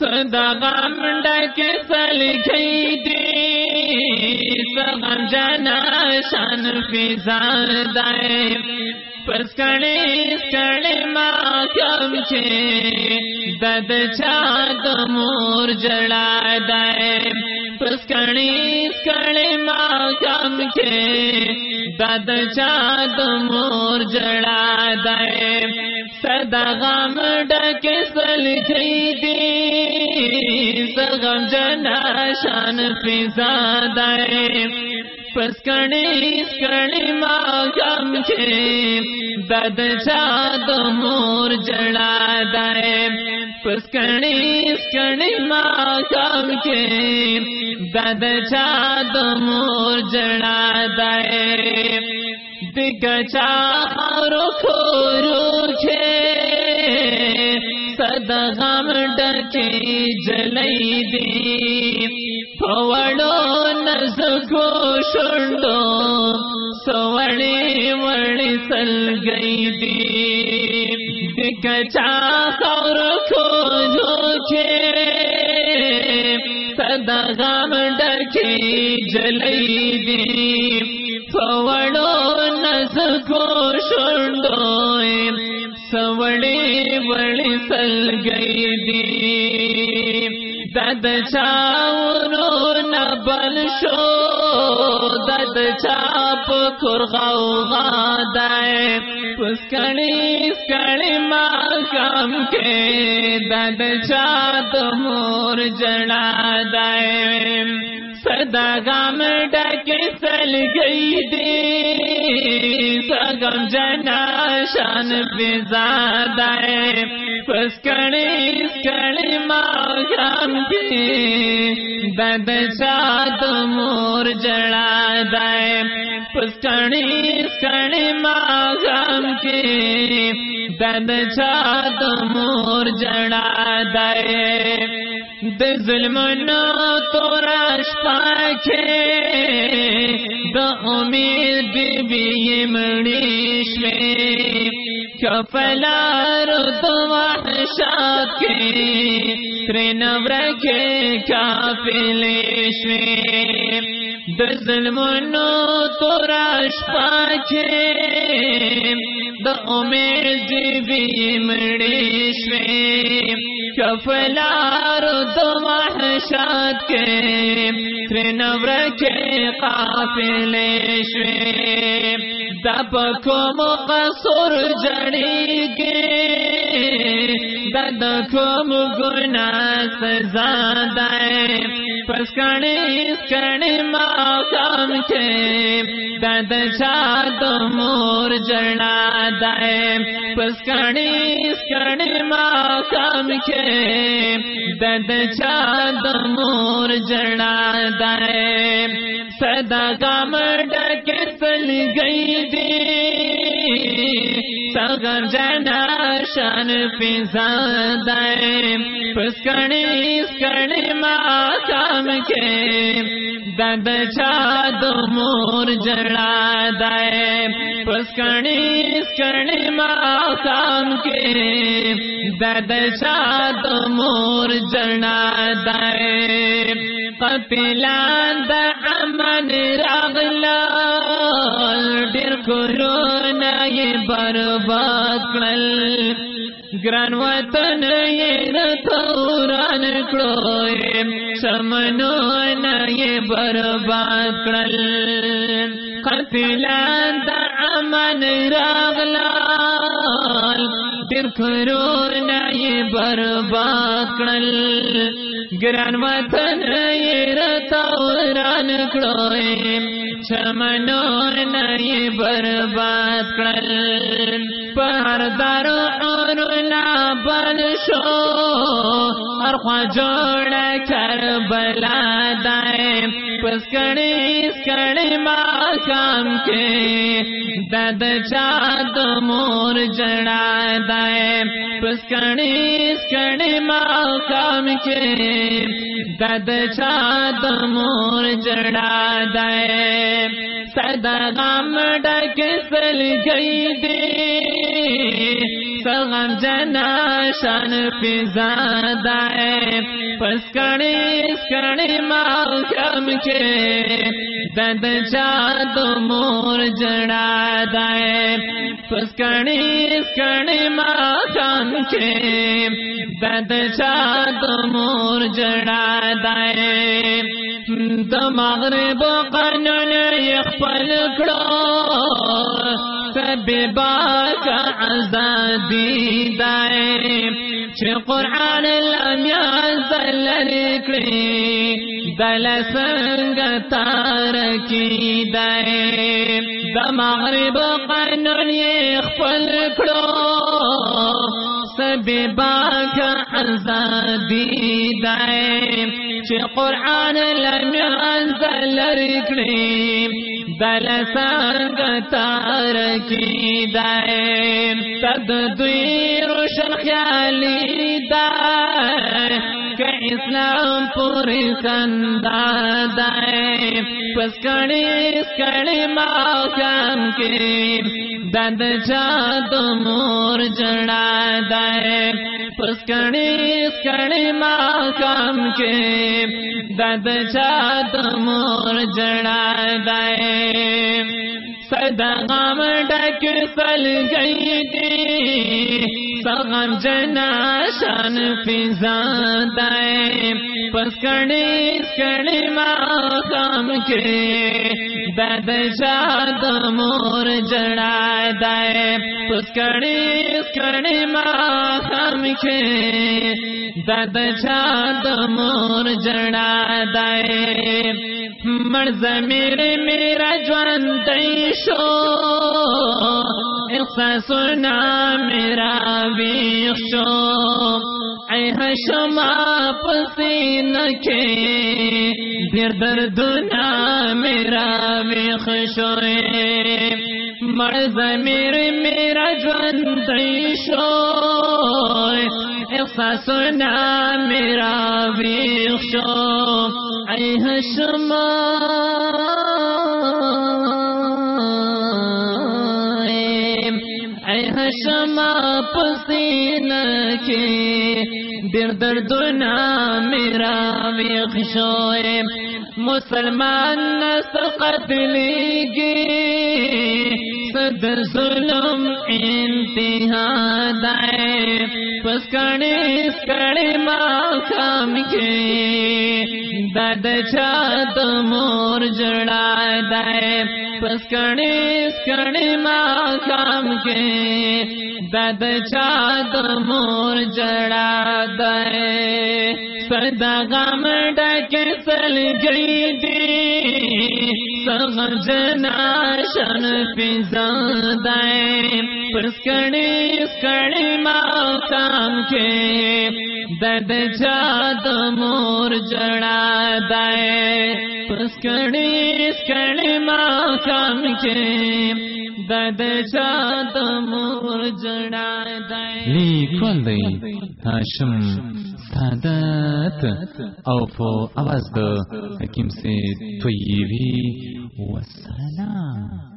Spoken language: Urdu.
سدا غم ڈک سل گئی دی سغم جنا شان فیزان دائے۔ پس کڑے کڑے ماں کم چھے۔ دد چاد مور جڑا دائے۔ پس کڑے کڑے جڑے ماں کم کے دد چاد مور جڑا دے۔ سدا غم ڈک سل گئی دی سغم جنا شان فیزا دائے پس کڑی کڑی ماں گم کے دد چاد مور جڑا دائے پس کڑی کڑی ماں گم کے دد چاد مور جڑا دائے دگ چارو کھورو سد غم ڈکی جلئی دی۔ پوڑو نز کو شنڈو سوڑی وڑی سل گئی دی کچا دگ چار کھورو سد غم ڈکی جلئی دی۔ پوڑو نز کو شنڈو سوڑی وڑی سل گئی دی دد چاورو نبل شو دد چاپ کرغاو غادائے پسکڑی، سکڑی ماں کام کے دد چاپ مور جڑا دائے سدا غم ڈک سل گئی دی۔ سگم جنا شان بزاد پس کڑی کڑی ماں غم کی دد چاد مور جڑا دائے پس کڑی کڑی ماں غم کی۔ دد چاد مور جڑا دائے د ظلم نو تو راش پاکے د امید بی مڑیش میں کپلار تو وحشات کے ترین رکھے کافلیش میں د ظلم نو تو راش پاکے د امید بی مڑیش میں کفلار دو محشات کے ترنور کے قافلے شوے۔ دب کو مقصر جڑی کے دد کو مگنا سزا دائے پس کڑی کڑی کے دد چاد مور جڑا دائے پس کڑی کڑی کے دد چاد مور جڑا دائے سدا کام ڈک سل گئی دی سغم جنا شان پیزا دائے پس کڑی ماں کام کے۔ دد چاد مور جڑا دائے پس کڑی ماں کام کے دد چاد مور جڑا دائے قتلان دا امن راغلا ډیر کرونا یې برباد کړل ګران وطن یې رتوران کړو سمنو نه یې برباد کړل قتلان دا امن راغلا ډیر کرونا یې برباد کړل گران وطن رتا ران کړو چمنو نئی برباد کړل پر دارو اور لا بل شو اور خواہ جوڑ کر بلا دائیں۔ پس کړي کړي ما کام کې دد چاد مور جڑا دای پسکڑی سکڑی مقام کے۔ دد چاد مور جڑا دے سدا غم ڈک سل گئی دے۔ سغم جنا شان پیزا دائے پسکڑی سکڑی مقام کے۔ دد چاد مور جڑا دے پس دائے پسکڑی سکڑی مقام کے۔ دد چاد مور جڑا دے دائے دماغرب قانون يخفل کڑو سب باك عزادي دائم چه قرآن لم يزل لکڑی دل سنگ تارکی دائم دماغرب قانون یہ يخفل کڑو سب باك عزادي دائم چه قرآن لم ينزل رکڑی دل سنگ تار کی دائم تد دوی روشن خیالی دائم کہ اسلام پوری خندا دائم پس کڑی اس کڑی ماکم کی دد جاد مور جڑا دے پسکڑی کڑی ماں کام کے۔ دد جاد مور جڑا دے سدا غم ڈک سل گئی تھی۔ سغم جنا شان فضا دائے پس کڑی کڑی ماکم کے دد چاد مور جڑا دائے پس کڑی کڑی ماکم کے دد چاد مور جڑا دائے مرز میرے میرا جوان شو سنا میرا بیخشو اے حشما پسین کے دیر دردنا میرا ویخ شوئے مرز میرے میرا جوان شو سنا میرا ویخ شو اے حشما پسین کے در دردنا میرا ویخ شوئے مسلمان نسقت لیگی صدر ظلم انتہا دائے پس کڑی کڑی ماکام کے۔ دد چاد مور جڑا دائے پس کڑی کڑی ماکام کے۔ دد چاد مور جڑا دائے سدا غم ڈک سل گئی دی۔ سغم جنا شن فضا دائے پس کڑی کڑی ماکام کے۔ دد چاد مور جڑا دائے پس کڑی ماں کام کے دد شاد مور جڑا دائے لیکوال دی ہاشم سادات او په آواز دو حکیم سے طیبی و سلام